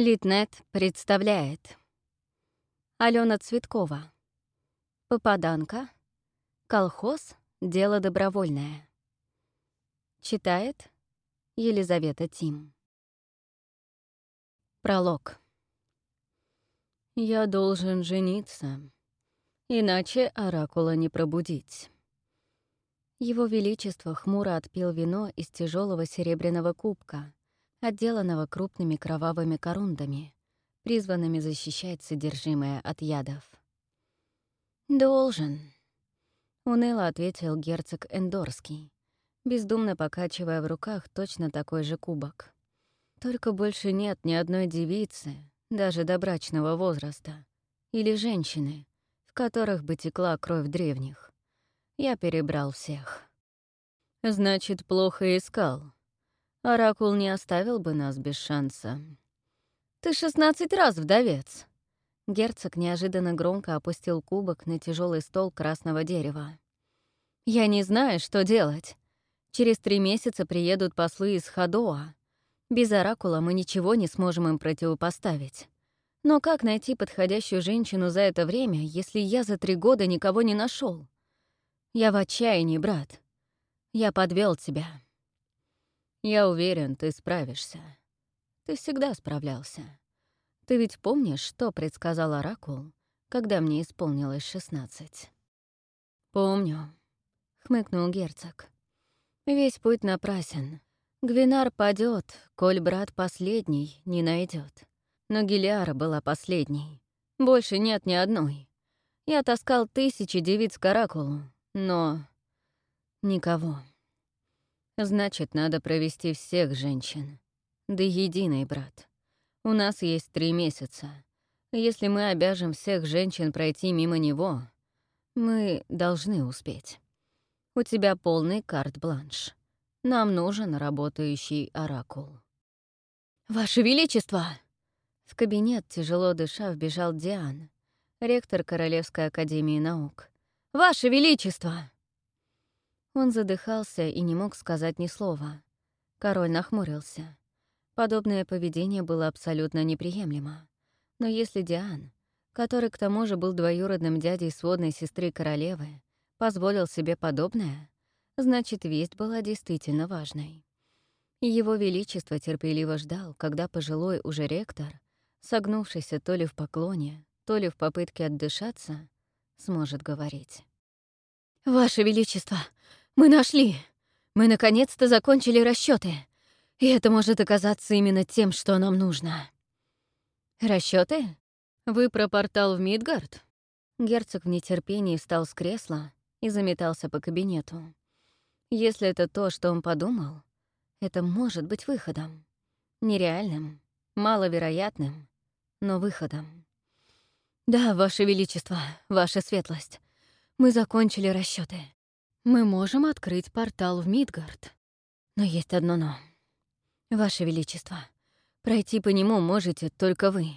Литнет представляет. Алена Цветкова. Попаданка. Колхоз «Дело добровольное» Читает Елизавета Тим. Пролог. «Я должен жениться, иначе оракула не пробудить». Его Величество хмуро отпил вино из тяжелого серебряного кубка, отделанного крупными кровавыми корундами, призванными защищать содержимое от ядов. «Должен», — уныло ответил герцог Эндорский, бездумно покачивая в руках точно такой же кубок. «Только больше нет ни одной девицы, даже до брачного возраста, или женщины, в которых бы текла кровь древних. Я перебрал всех». «Значит, плохо искал», Оракул не оставил бы нас без шанса. «Ты шестнадцать раз вдовец!» Герцог неожиданно громко опустил кубок на тяжелый стол красного дерева. «Я не знаю, что делать. Через три месяца приедут послы из Хадоа. Без Оракула мы ничего не сможем им противопоставить. Но как найти подходящую женщину за это время, если я за три года никого не нашел? Я в отчаянии, брат. Я подвел тебя». Я уверен, ты справишься. Ты всегда справлялся. Ты ведь помнишь, что предсказал Оракул, когда мне исполнилось шестнадцать? Помню, — хмыкнул герцог. Весь путь напрасен. Гвинар падет, коль брат последний не найдет. Но Гелиара была последней. Больше нет ни одной. Я таскал тысячи девиц к Оракулу, но... Никого. Значит, надо провести всех женщин. Да единый, брат. У нас есть три месяца. Если мы обяжем всех женщин пройти мимо него, мы должны успеть. У тебя полный карт-бланш. Нам нужен работающий оракул. «Ваше Величество!» В кабинет, тяжело дыша, вбежал Диан, ректор Королевской Академии Наук. «Ваше Величество!» Он задыхался и не мог сказать ни слова. Король нахмурился. Подобное поведение было абсолютно неприемлемо. Но если Диан, который к тому же был двоюродным дядей сводной сестры королевы, позволил себе подобное, значит, весть была действительно важной. И его величество терпеливо ждал, когда пожилой уже ректор, согнувшийся то ли в поклоне, то ли в попытке отдышаться, сможет говорить. «Ваше Величество, мы нашли. Мы наконец-то закончили расчеты. И это может оказаться именно тем, что нам нужно. Расчеты? Вы про портал в Мидгард? Герцог в нетерпении встал с кресла и заметался по кабинету. Если это то, что он подумал, это может быть выходом. Нереальным, маловероятным, но выходом. «Да, Ваше Величество, Ваша Светлость, мы закончили расчеты. Мы можем открыть портал в Мидгард. Но есть одно «но». Ваше Величество, пройти по нему можете только вы.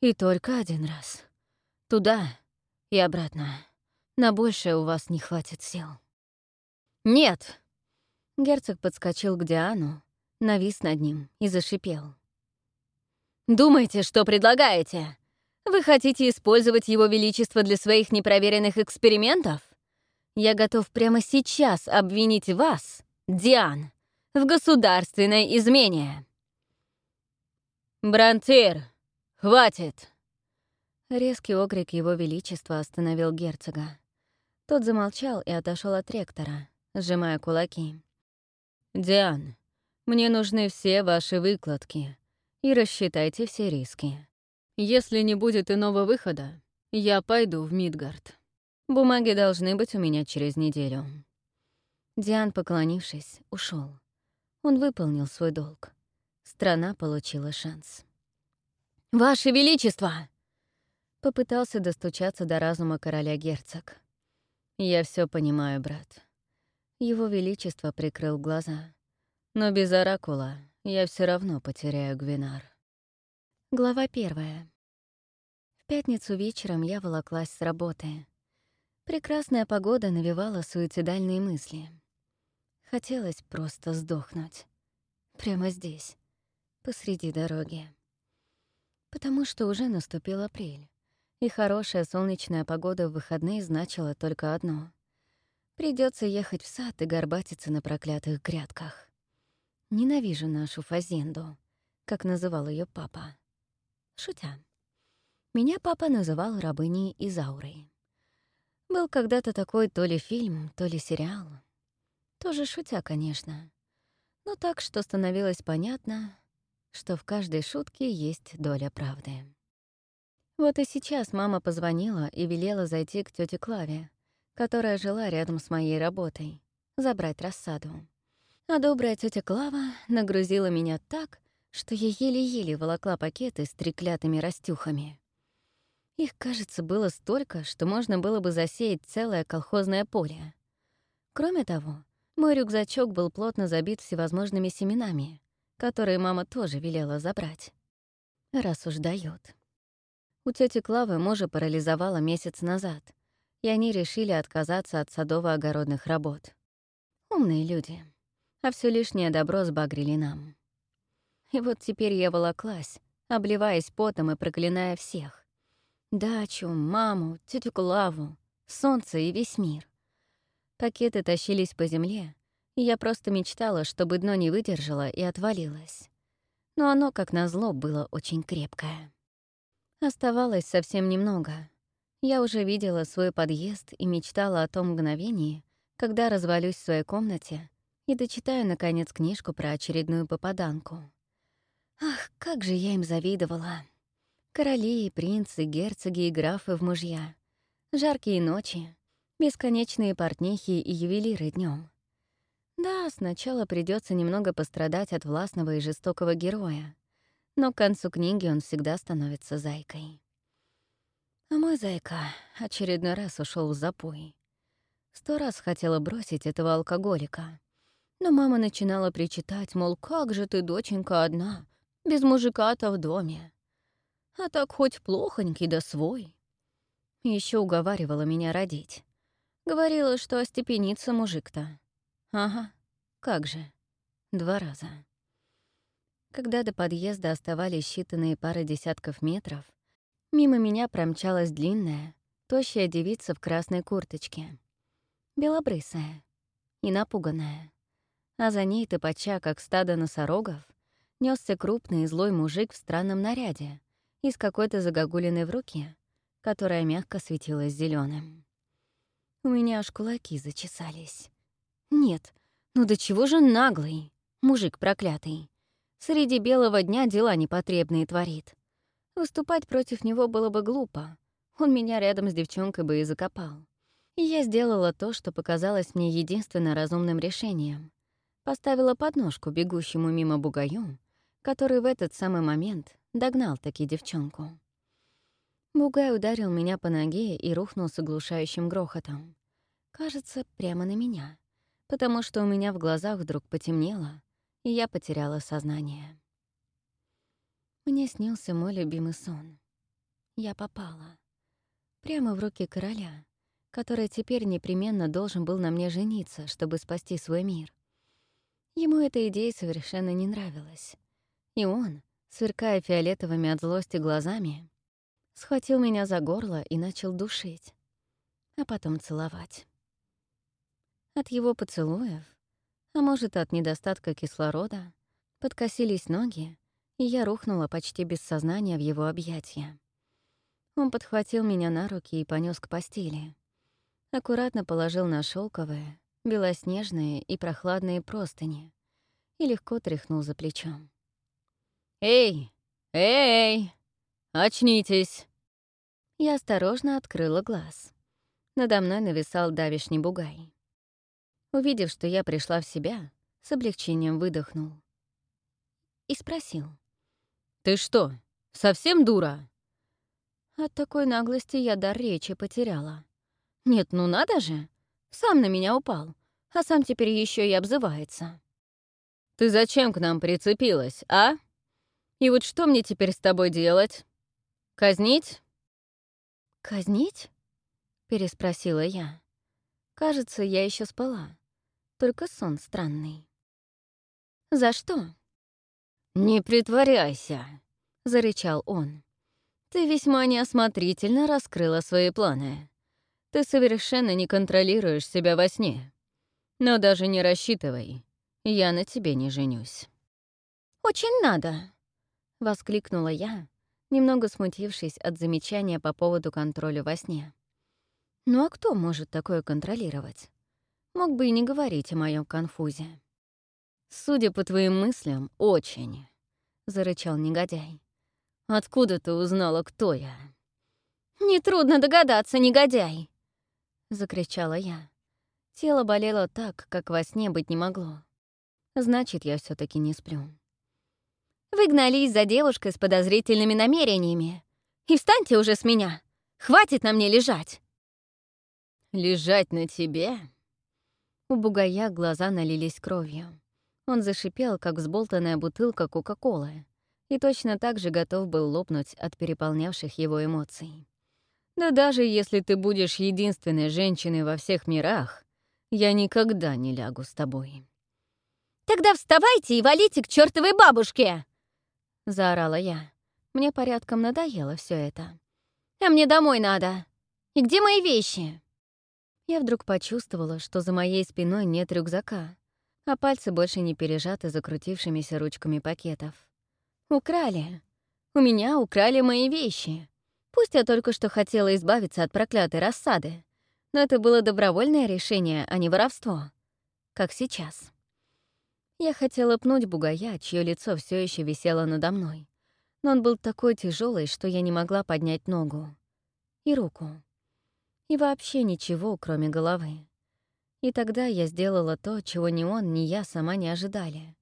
И только один раз. Туда и обратно. На большее у вас не хватит сил. «Нет!» Герцог подскочил к Диану, навис над ним и зашипел. «Думаете, что предлагаете? Вы хотите использовать Его Величество для своих непроверенных экспериментов? Я готов прямо сейчас обвинить вас, Диан, в государственной измене. «Брантир, хватит!» Резкий окрик его величества остановил герцога. Тот замолчал и отошел от ректора, сжимая кулаки. «Диан, мне нужны все ваши выкладки, и рассчитайте все риски. Если не будет иного выхода, я пойду в Мидгард». Бумаги должны быть у меня через неделю». Диан, поклонившись, ушел. Он выполнил свой долг. Страна получила шанс. «Ваше Величество!» Попытался достучаться до разума короля герцог. «Я все понимаю, брат». Его Величество прикрыл глаза. «Но без Оракула я все равно потеряю Гвинар». Глава первая. В пятницу вечером я волоклась с работы. Прекрасная погода навевала суицидальные мысли. Хотелось просто сдохнуть. Прямо здесь, посреди дороги. Потому что уже наступил апрель, и хорошая солнечная погода в выходные значила только одно — придется ехать в сад и горбатиться на проклятых грядках. Ненавижу нашу фазенду, как называл ее папа. Шутя. Меня папа называл рабыней Изаурой. Был когда-то такой то ли фильм, то ли сериал. Тоже шутя, конечно. Но так, что становилось понятно, что в каждой шутке есть доля правды. Вот и сейчас мама позвонила и велела зайти к тете Клаве, которая жила рядом с моей работой, забрать рассаду. А добрая тетя Клава нагрузила меня так, что я еле-еле волокла пакеты с треклятыми растюхами. Их, кажется, было столько, что можно было бы засеять целое колхозное поле. Кроме того, мой рюкзачок был плотно забит всевозможными семенами, которые мама тоже велела забрать. Раз уж даёт. У тети Клавы мужа парализовало месяц назад, и они решили отказаться от садово-огородных работ. Умные люди. А все лишнее добро сбагрили нам. И вот теперь я волоклась, обливаясь потом и проклиная всех. Дачу, маму, тетю Клаву, солнце и весь мир. Пакеты тащились по земле, и я просто мечтала, чтобы дно не выдержало и отвалилось. Но оно, как назло, было очень крепкое. Оставалось совсем немного. Я уже видела свой подъезд и мечтала о том мгновении, когда развалюсь в своей комнате и дочитаю, наконец, книжку про очередную попаданку. Ах, как же я им завидовала. Короли, принцы, герцоги и графы в мужья. Жаркие ночи, бесконечные портнихи и ювелиры днем. Да, сначала придется немного пострадать от властного и жестокого героя, но к концу книги он всегда становится зайкой. А мой зайка очередной раз ушел в запой. Сто раз хотела бросить этого алкоголика. Но мама начинала причитать, мол, как же ты, доченька, одна, без мужика-то в доме. А так хоть плохонький да свой. Еще уговаривала меня родить. Говорила, что остепенится мужик-то. Ага, как же. Два раза. Когда до подъезда оставались считанные пары десятков метров, мимо меня промчалась длинная, тощая девица в красной курточке. Белобрысая и напуганная. А за ней, топача, как стадо носорогов, несся крупный и злой мужик в странном наряде и с какой-то загогулиной в руке, которая мягко светилась зеленым. У меня аж кулаки зачесались. Нет, ну до чего же наглый, мужик проклятый. Среди белого дня дела непотребные творит. Выступать против него было бы глупо. Он меня рядом с девчонкой бы и закопал. И я сделала то, что показалось мне единственно разумным решением. Поставила подножку бегущему мимо бугаю, который в этот самый момент догнал таки девчонку. Бугай ударил меня по ноге и рухнул с оглушающим грохотом. Кажется, прямо на меня потому что у меня в глазах вдруг потемнело, и я потеряла сознание. Мне снился мой любимый сон. Я попала. Прямо в руки короля, который теперь непременно должен был на мне жениться, чтобы спасти свой мир. Ему эта идея совершенно не нравилась. И он, сверкая фиолетовыми от злости глазами, схватил меня за горло и начал душить, а потом целовать. От его поцелуев, а может, от недостатка кислорода, подкосились ноги, и я рухнула почти без сознания в его объятия. Он подхватил меня на руки и понес к постели. Аккуратно положил на шелковые, белоснежные и прохладные простыни и легко тряхнул за плечом. «Эй! Эй! Очнитесь!» Я осторожно открыла глаз. Надо мной нависал давишний бугай. Увидев, что я пришла в себя, с облегчением выдохнул. И спросил. «Ты что, совсем дура?» От такой наглости я дар речи потеряла. «Нет, ну надо же! Сам на меня упал, а сам теперь еще и обзывается». «Ты зачем к нам прицепилась, а? И вот что мне теперь с тобой делать? Казнить?» «Казнить?» — переспросила я. Кажется, я еще спала только сон странный. «За что?» «Не притворяйся», — зарычал он. Ты весьма неосмотрительно раскрыла свои планы. Ты совершенно не контролируешь себя во сне. Но даже не рассчитывай, я на тебе не женюсь. «Очень надо!» — воскликнула я, немного смутившись от замечания по поводу контроля во сне. «Ну а кто может такое контролировать? Мог бы и не говорить о моем конфузе». «Судя по твоим мыслям, очень», — зарычал негодяй. «Откуда ты узнала, кто я?» «Нетрудно догадаться, негодяй!» — закричала я. Тело болело так, как во сне быть не могло. Значит, я все таки не сплю. «Вы гнались за девушкой с подозрительными намерениями. И встаньте уже с меня! Хватит на мне лежать!» «Лежать на тебе?» У бугая глаза налились кровью. Он зашипел, как взболтанная бутылка Кока-Колы, и точно так же готов был лопнуть от переполнявших его эмоций. Да даже если ты будешь единственной женщиной во всех мирах, я никогда не лягу с тобой. «Тогда вставайте и валите к чертовой бабушке!» — заорала я. Мне порядком надоело все это. «А мне домой надо! И где мои вещи?» Я вдруг почувствовала, что за моей спиной нет рюкзака, а пальцы больше не пережаты закрутившимися ручками пакетов. «Украли! У меня украли мои вещи!» Пусть я только что хотела избавиться от проклятой рассады, но это было добровольное решение, а не воровство. Как сейчас. Я хотела пнуть бугая, чье лицо все еще висело надо мной. Но он был такой тяжелый, что я не могла поднять ногу. И руку. И вообще ничего, кроме головы. И тогда я сделала то, чего ни он, ни я сама не ожидали.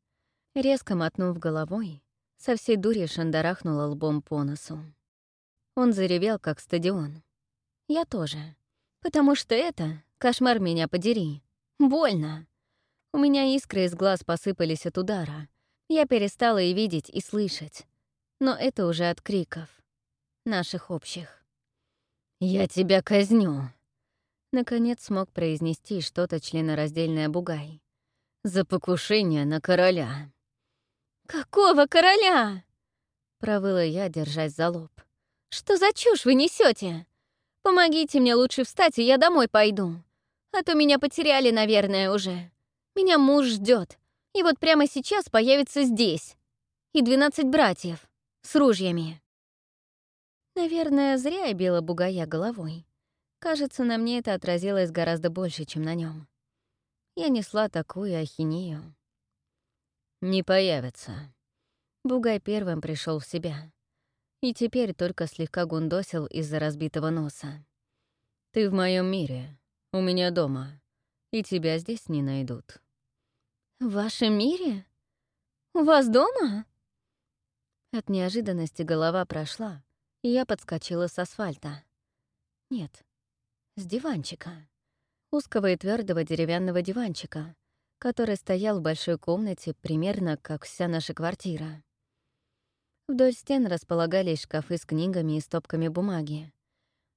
Резко мотнув головой, со всей дури шандарахнула лбом по носу. Он заревел, как стадион. Я тоже. Потому что это, кошмар меня подери, больно. У меня искры из глаз посыпались от удара. Я перестала и видеть, и слышать. Но это уже от криков. Наших общих. «Я тебя казню!» Наконец смог произнести что-то членораздельное Бугай. «За покушение на короля!» «Какого короля?» — провыла я, держась за лоб. «Что за чушь вы несете? Помогите мне лучше встать, и я домой пойду. А то меня потеряли, наверное, уже. Меня муж ждет, и вот прямо сейчас появится здесь. И двенадцать братьев с ружьями». Наверное, зря я била бугая головой. Кажется, на мне это отразилось гораздо больше, чем на нем. Я несла такую ахинею. «Не появится». Бугай первым пришел в себя и теперь только слегка гундосил из-за разбитого носа. «Ты в моем мире, у меня дома, и тебя здесь не найдут». «В вашем мире? У вас дома?» От неожиданности голова прошла, и я подскочила с асфальта. Нет, с диванчика. Узкого и твердого деревянного диванчика, который стоял в большой комнате примерно как вся наша квартира. Вдоль стен располагались шкафы с книгами и стопками бумаги.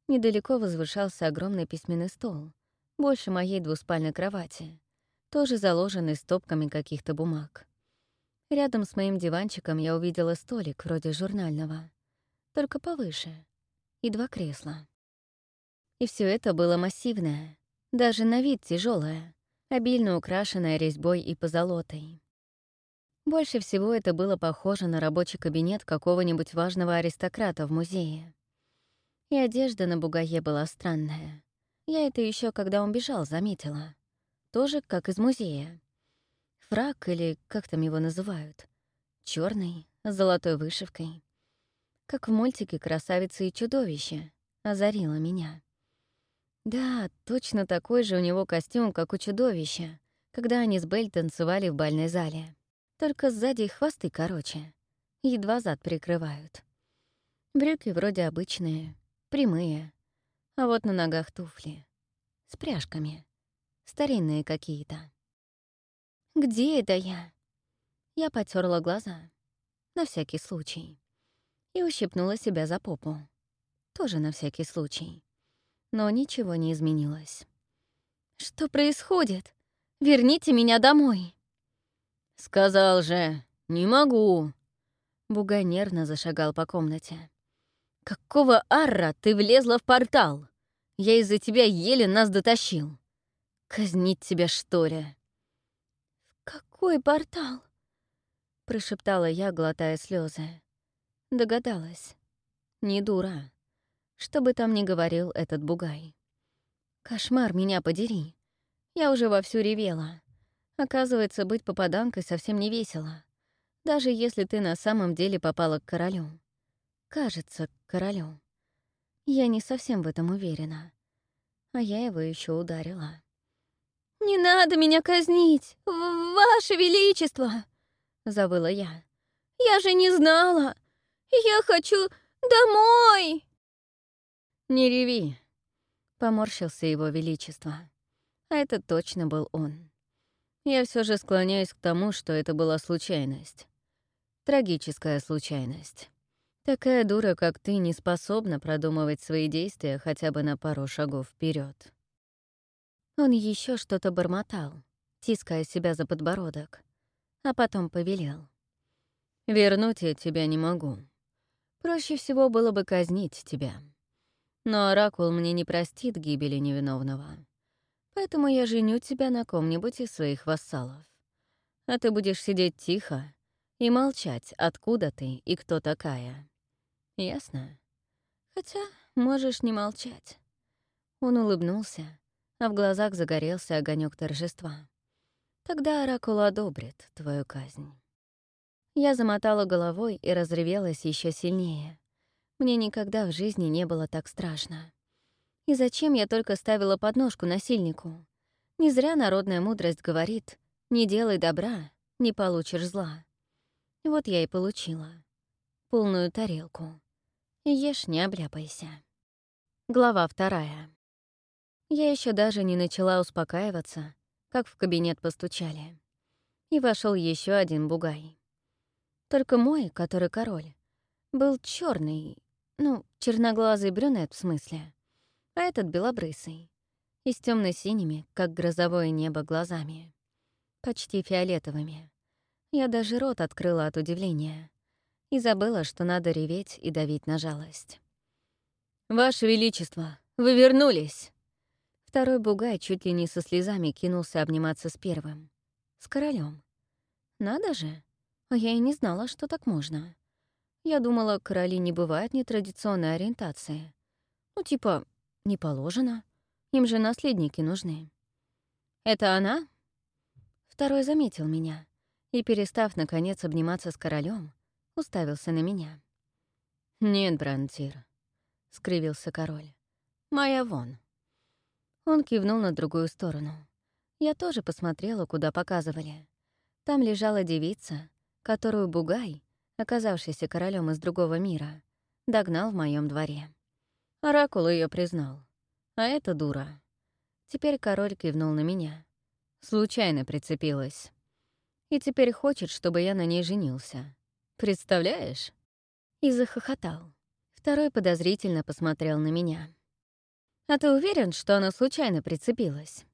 Недалеко возвышался огромный письменный стол, больше моей двуспальной кровати, тоже заложенный стопками каких-то бумаг. Рядом с моим диванчиком я увидела столик вроде журнального, только повыше, и два кресла. И все это было массивное, даже на вид тяжелое, обильно украшенное резьбой и позолотой. Больше всего это было похоже на рабочий кабинет какого-нибудь важного аристократа в музее. И одежда на бугае была странная. Я это еще, когда он бежал, заметила. Тоже как из музея. Фрак или как там его называют. черный с золотой вышивкой. Как в мультике «Красавица и чудовище» озарила меня. Да, точно такой же у него костюм, как у чудовища, когда они с Белль танцевали в бальной зале. Только сзади хвосты короче. Едва зад прикрывают. Брюки вроде обычные, прямые. А вот на ногах туфли. С пряжками. Старинные какие-то. «Где это я?» Я потерла глаза. На всякий случай. И ущипнула себя за попу. Тоже на всякий случай. Но ничего не изменилось. «Что происходит? Верните меня домой!» «Сказал же, не могу!» Бугай нервно зашагал по комнате. «Какого арра ты влезла в портал? Я из-за тебя еле нас дотащил. Казнить тебя, что ли?» «Какой портал?» — прошептала я, глотая слезы. Догадалась. Не дура. Что бы там ни говорил этот бугай. Кошмар, меня подери. Я уже вовсю ревела. Оказывается, быть попаданкой совсем не весело. Даже если ты на самом деле попала к королю. Кажется, к королю. Я не совсем в этом уверена. А я его еще ударила. «Не надо меня казнить, Ваше Величество!» — завыла я. «Я же не знала! Я хочу домой!» «Не реви!» — поморщился его величество. А это точно был он. Я все же склоняюсь к тому, что это была случайность. Трагическая случайность. Такая дура, как ты, не способна продумывать свои действия хотя бы на пару шагов вперед. Он еще что-то бормотал, тиская себя за подбородок а потом повелел. «Вернуть я тебя не могу. Проще всего было бы казнить тебя. Но Оракул мне не простит гибели невиновного. Поэтому я женю тебя на ком-нибудь из своих вассалов. А ты будешь сидеть тихо и молчать, откуда ты и кто такая. Ясно? Хотя можешь не молчать». Он улыбнулся, а в глазах загорелся огонек торжества. Тогда Оракул одобрит твою казнь. Я замотала головой и разревелась еще сильнее. Мне никогда в жизни не было так страшно. И зачем я только ставила подножку насильнику? Не зря народная мудрость говорит «не делай добра, не получишь зла». Вот я и получила. Полную тарелку. Ешь, не обляпайся. Глава вторая. Я еще даже не начала успокаиваться, как в кабинет постучали. И вошел еще один бугай. Только мой, который король, был черный, ну, черноглазый брюнет в смысле, а этот белобрысый, и с темно синими как грозовое небо, глазами. Почти фиолетовыми. Я даже рот открыла от удивления и забыла, что надо реветь и давить на жалость. «Ваше Величество, вы вернулись!» Второй бугай чуть ли не со слезами кинулся обниматься с первым. С королем. Надо же. Я и не знала, что так можно. Я думала, короли не бывают нетрадиционной ориентации. Ну, типа, не положено. Им же наследники нужны. «Это она?» Второй заметил меня и, перестав, наконец, обниматься с королем, уставился на меня. «Нет, Брантир», — скривился король. «Моя вон». Он кивнул на другую сторону. Я тоже посмотрела, куда показывали. Там лежала девица, которую Бугай, оказавшийся королем из другого мира, догнал в моем дворе. Оракул ее признал. А это дура. Теперь король кивнул на меня. Случайно прицепилась. И теперь хочет, чтобы я на ней женился. Представляешь? И захохотал. Второй подозрительно посмотрел на меня. А ты уверен, что она случайно прицепилась?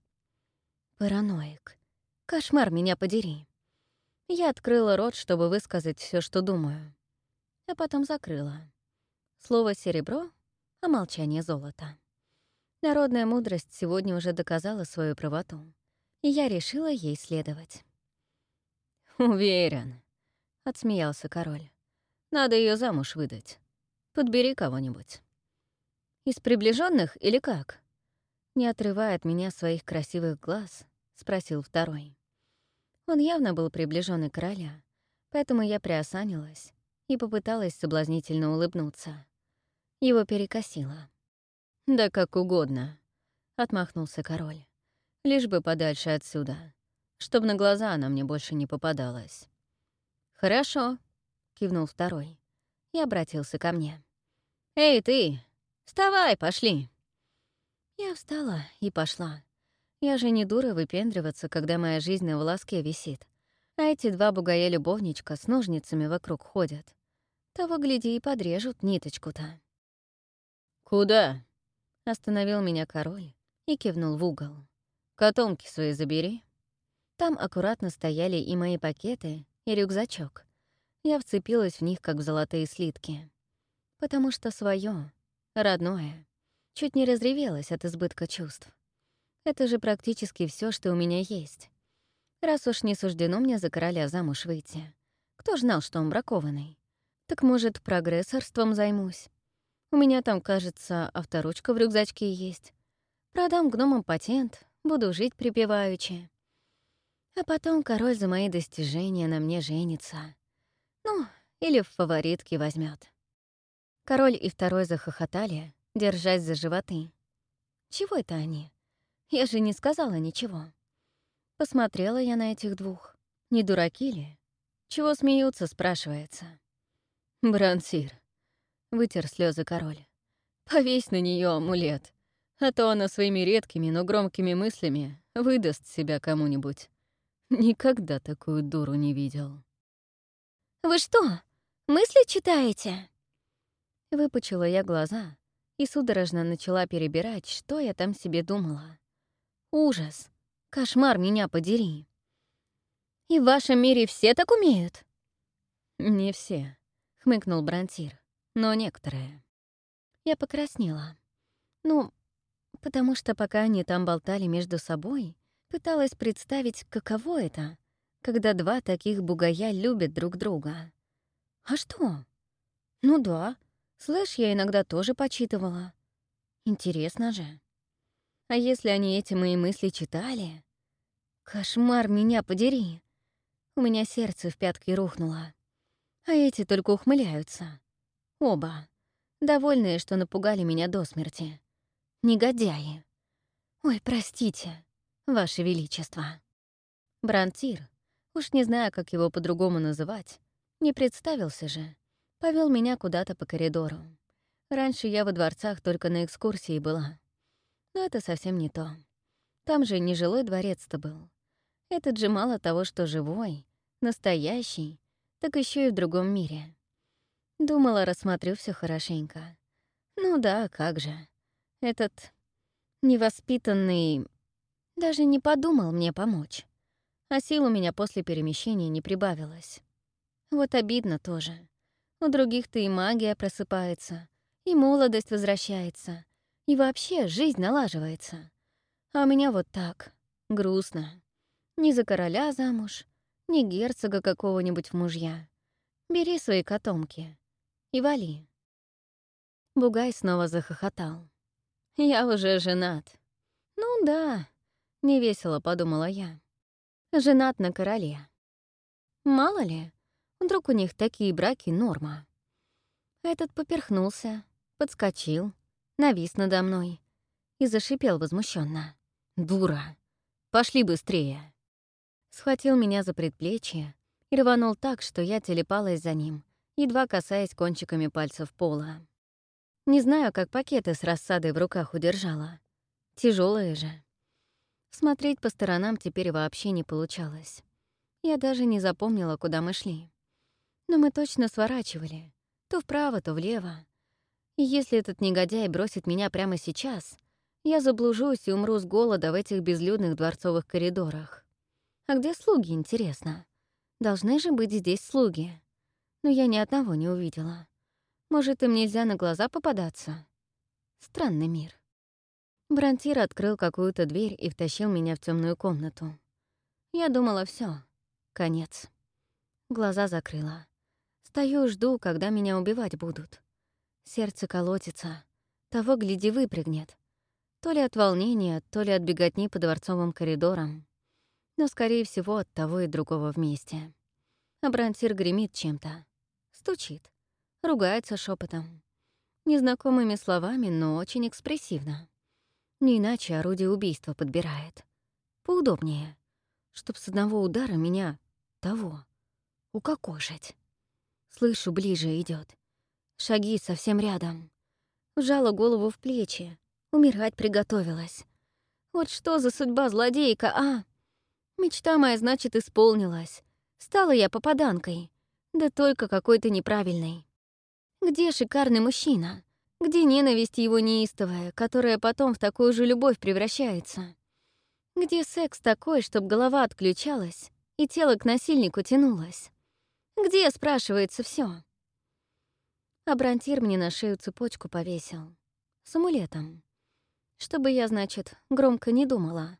Параноик. Кошмар меня подери. Я открыла рот, чтобы высказать все, что думаю. А потом закрыла. Слово «серебро», а молчание «золото». Народная мудрость сегодня уже доказала свою правоту, и я решила ей следовать. «Уверен», — отсмеялся король. «Надо ее замуж выдать. Подбери кого-нибудь». Из приближенных или как? Не отрывая от меня своих красивых глаз, спросил второй. Он явно был приближенный короля, поэтому я приосанилась и попыталась соблазнительно улыбнуться. Его перекосило. «Да как угодно», — отмахнулся король. «Лишь бы подальше отсюда, чтоб на глаза она мне больше не попадалась». «Хорошо», — кивнул второй и обратился ко мне. «Эй, ты, Вставай, пошли!» Я встала и пошла. Я же не дура выпендриваться, когда моя жизнь на волоске висит. А эти два бугая-любовничка с ножницами вокруг ходят. Того, гляди, и подрежут ниточку-то. «Куда?» — остановил меня король и кивнул в угол. «Котомки свои забери». Там аккуратно стояли и мои пакеты, и рюкзачок. Я вцепилась в них, как в золотые слитки. Потому что свое, родное, чуть не разревелась от избытка чувств. Это же практически все, что у меня есть. Раз уж не суждено мне за короля замуж выйти. Кто ж знал, что он бракованный? Так, может, прогрессорством займусь? У меня там, кажется, авторучка в рюкзачке есть. Продам гномам патент, буду жить припеваючи. А потом король за мои достижения на мне женится. Ну, или в фаворитки возьмет. Король и второй захохотали, держась за животы. Чего это они? Я же не сказала ничего. Посмотрела я на этих двух. Не дураки ли? Чего смеются, спрашивается. Брансир. Вытер слезы король. Повесь на нее амулет, а то она своими редкими, но громкими мыслями выдаст себя кому-нибудь. Никогда такую дуру не видел. «Вы что, мысли читаете?» Выпучила я глаза и судорожно начала перебирать, что я там себе думала. Ужас! Кошмар меня подери! «И в вашем мире все так умеют?» «Не все», — хмыкнул Брантир, — «но некоторые». Я покраснела. Ну, потому что пока они там болтали между собой, пыталась представить, каково это, когда два таких бугая любят друг друга. А что? Ну да, слэш я иногда тоже почитывала. Интересно же. А если они эти мои мысли читали? Кошмар меня подери. У меня сердце в пятки рухнуло. А эти только ухмыляются. Оба. Довольные, что напугали меня до смерти. Негодяи. Ой, простите, Ваше Величество. Брантир, уж не знаю, как его по-другому называть, не представился же. Повел меня куда-то по коридору. Раньше я во дворцах только на экскурсии была. Но это совсем не то. Там же не жилой дворец-то был. Этот же мало того, что живой, настоящий, так еще и в другом мире. Думала, рассмотрю все хорошенько. Ну да, как же. Этот невоспитанный даже не подумал мне помочь. А сил у меня после перемещения не прибавилось. Вот обидно тоже. У других-то и магия просыпается, и молодость возвращается, и вообще жизнь налаживается. А у меня вот так, грустно. Ни за короля замуж, ни герцога какого-нибудь в мужья. Бери свои котомки и вали. Бугай снова захохотал. «Я уже женат». «Ну да», — невесело подумала я. «Женат на короле». Мало ли, вдруг у них такие браки — норма. Этот поперхнулся, подскочил, навис надо мной и зашипел возмущенно. «Дура! Пошли быстрее!» Схватил меня за предплечье и рванул так, что я телепалась за ним, едва касаясь кончиками пальцев пола. Не знаю, как пакеты с рассадой в руках удержала. Тяжелые же. Смотреть по сторонам теперь вообще не получалось. Я даже не запомнила, куда мы шли. Но мы точно сворачивали. То вправо, то влево. И если этот негодяй бросит меня прямо сейчас, я заблужусь и умру с голода в этих безлюдных дворцовых коридорах. А где слуги, интересно? Должны же быть здесь слуги. Но я ни одного не увидела. Может, им нельзя на глаза попадаться? Странный мир. Бронтир открыл какую-то дверь и втащил меня в темную комнату. Я думала, все, конец. Глаза закрыла. Стою, жду, когда меня убивать будут. Сердце колотится. Того, гляди, выпрыгнет. То ли от волнения, то ли от беготни по дворцовым коридорам. Но, скорее всего, от того и другого вместе. А Бронтир гремит чем-то. Стучит. Ругается шепотом. Незнакомыми словами, но очень экспрессивно. Не иначе орудие убийства подбирает. Поудобнее. Чтоб с одного удара меня того укокошить. Слышу, ближе идет. Шаги совсем рядом. Вжала голову в плечи. Умирать приготовилась. Вот что за судьба злодейка, а? Мечта моя, значит, исполнилась. Стала я попаданкой. Да только какой-то неправильной. Где шикарный мужчина? Где ненависть его неистовая, которая потом в такую же любовь превращается? Где секс такой, чтоб голова отключалась и тело к насильнику тянулось? Где, спрашивается, все? А Бронтир мне на шею цепочку повесил. С амулетом. Чтобы я, значит, громко не думала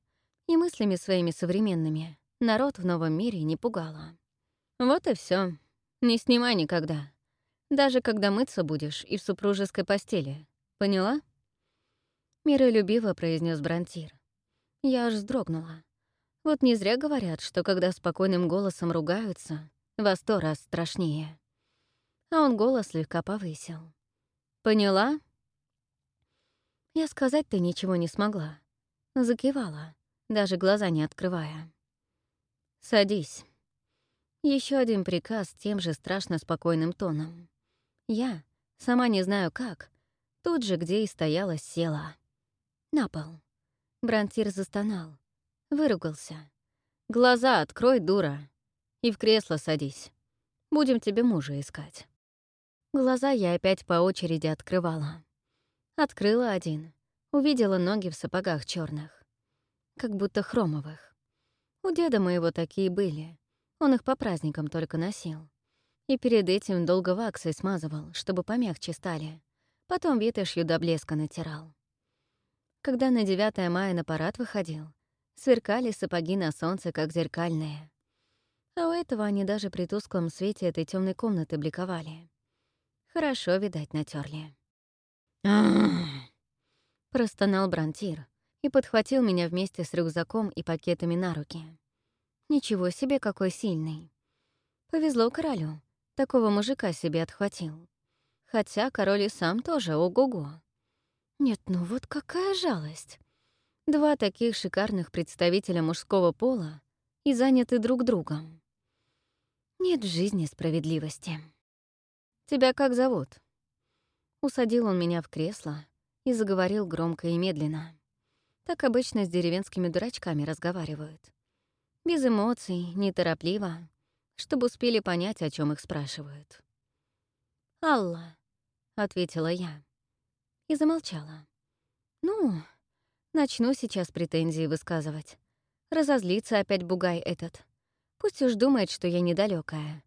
и мыслями своими современными народ в новом мире не пугала. Вот и все. Не снимай никогда. Даже когда мыться будешь и в супружеской постели. Поняла? Миролюбиво произнес Бронтир. Я аж вздрогнула. Вот не зря говорят, что когда спокойным голосом ругаются, во сто раз страшнее. А он голос слегка повысил. «Поняла?» Я сказать-то ничего не смогла. Закивала, даже глаза не открывая. «Садись». Еще один приказ тем же страшно спокойным тоном. Я, сама не знаю как, тут же, где и стояла, села. На пол. Бронтир застонал, выругался. «Глаза открой, дура, и в кресло садись. Будем тебе мужа искать». Глаза я опять по очереди открывала. Открыла один, увидела ноги в сапогах черных, как будто хромовых. У деда моего такие были, он их по праздникам только носил. И перед этим долго ваксой смазывал, чтобы помягче стали. Потом ветошью до блеска натирал. Когда на 9 мая на парад выходил, сверкали сапоги на солнце, как зеркальные. А у этого они даже при тусклом свете этой темной комнаты бликовали. Хорошо, видать, натерли. простонал Брантир и подхватил меня вместе с рюкзаком и пакетами на руки. Ничего себе, какой сильный. Повезло королю. Такого мужика себе отхватил. Хотя король и сам тоже ого-го. Нет, ну вот какая жалость. Два таких шикарных представителя мужского пола и заняты друг другом. Нет в жизни справедливости. «Тебя как зовут?» Усадил он меня в кресло и заговорил громко и медленно. Так обычно с деревенскими дурачками разговаривают. Без эмоций, неторопливо, чтобы успели понять, о чем их спрашивают. «Алла», — ответила я. И замолчала. «Ну, начну сейчас претензии высказывать. Разозлится опять бугай этот. Пусть уж думает, что я недалекая.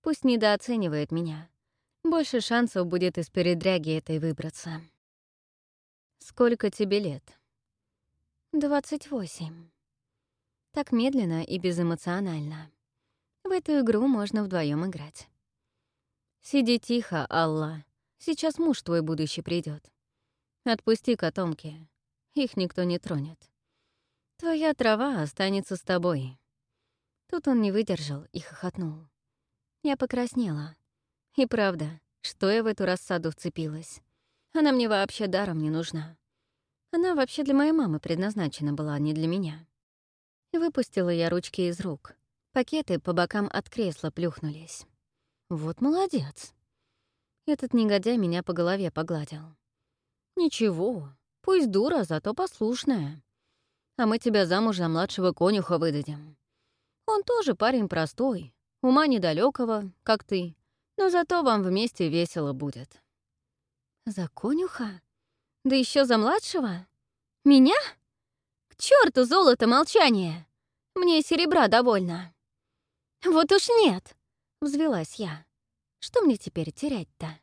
Пусть недооценивает меня. Больше шансов будет из передряги этой выбраться». «Сколько тебе лет?» «Двадцать восемь». Так медленно и безэмоционально. В эту игру можно вдвоем играть. «Сиди тихо, Алла. Сейчас муж твой будущий придет. Отпусти котомки. Их никто не тронет. Твоя трава останется с тобой». Тут он не выдержал и хохотнул. Я покраснела. И правда, что я в эту рассаду вцепилась? Она мне вообще даром не нужна. Она вообще для моей мамы предназначена была, а не для меня. Выпустила я ручки из рук. Пакеты по бокам от кресла плюхнулись. Вот молодец. Этот негодяй меня по голове погладил. Ничего, пусть дура, зато послушная. А мы тебя замуж за младшего конюха выдадим. Он тоже парень простой, ума недалекого, как ты, но зато вам вместе весело будет. За конюха? Да еще за младшего? Меня? К черту золото молчание! Мне серебра довольно. Вот уж нет, взвелась я. Что мне теперь терять-то?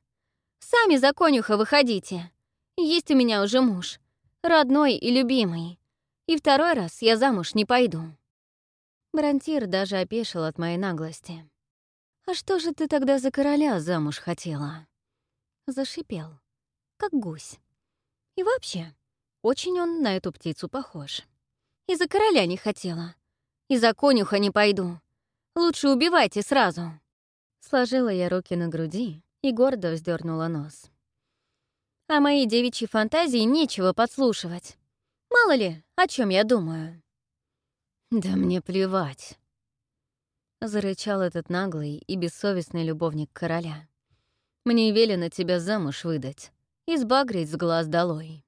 Сами за конюха выходите. Есть у меня уже муж, родной и любимый. И второй раз я замуж не пойду. Бронтир даже опешил от моей наглости. «А что же ты тогда за короля замуж хотела?» Зашипел, как гусь. И вообще, очень он на эту птицу похож. И за короля не хотела. И за конюха не пойду. Лучше убивайте сразу. Сложила я руки на груди и гордо вздернула нос. А мои девичьи фантазии нечего подслушивать. Мало ли, о чем я думаю. Да мне плевать. Зарычал этот наглый и бессовестный любовник короля. Мне велено тебя замуж выдать и сбагрить с глаз долой.